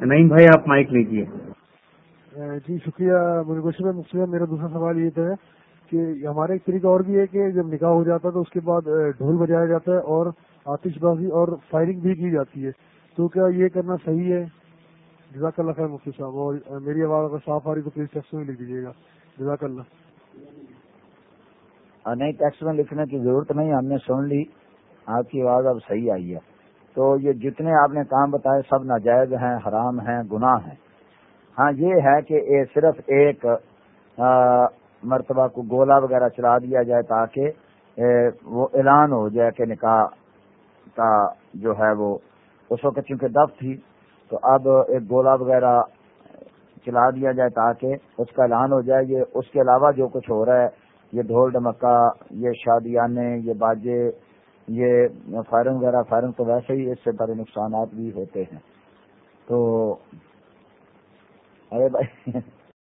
نعیم بھائی آپ مائک لیجیے جی شکریہ مجھے کوشچن مفتی میرا دوسرا سوال یہ ہے کہ ہمارا ایک طریقہ اور بھی ہے کہ جب نکاح ہو جاتا ہے تو اس کے بعد ڈھول بجایا جاتا ہے اور آتش بازی اور فائرنگ بھی کی جاتی ہے۔ تو کیا یہ کرنا صحیح ہے؟ جزاک اللہ خیر مفتی صاحب اور میری آواز اگر صاف آ رہی تو پلیز ٹیکسٹ میں لکھ دیجیے گا۔ جزاک اللہ۔ نہیں ٹیکسٹ میں لکھنے کی ضرورت نہیں ہم نے سن لی آپ کی آواز اب صحیح آئی ہے۔ تو یہ جتنے آپ نے کام بتائے سب ناجائز ہیں، حرام ہیں، گناہ ہیں۔ ہاں یہ ہے کہ یہ صرف ایک مرتبہ کو گولا وغیرہ چلا دیا جائے تاکہ وہ اعلان ہو جائے کہ نکاح کا جو ہے وہ اس وقت چونکہ دف تھی، تو اب ایک گولا وغیرہ چلا دیا جائے تاکہ اس کا اعلان ہو جائے۔ یہ اس کے علاوہ جو کچھ ہو رہا ہے، یہ ڈھول ڈمکا یہ شادیانے، یہ باجے یہ فائرنگ وغیرہ فائرنگ تو ویسے ہی اس سے بڑے نقصانات بھی ہوتے ہیں۔ تو ارے بھائی